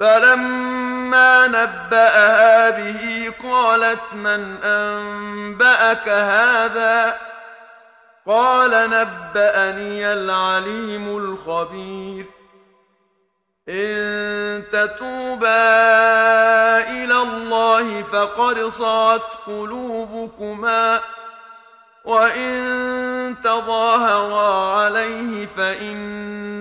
فلما نبأها به قالت من أنبأك هذا؟ قال نبأني العليم الخبير. إن تتوبا إلى الله فقد صات قلوبكما وإن تظاهرا عليه فإن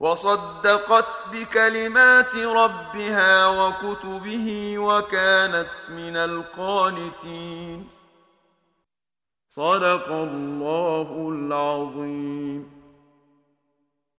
وصدقت بكلمات ربها وكتبه وكانت من القانتين. صدق الله العظيم.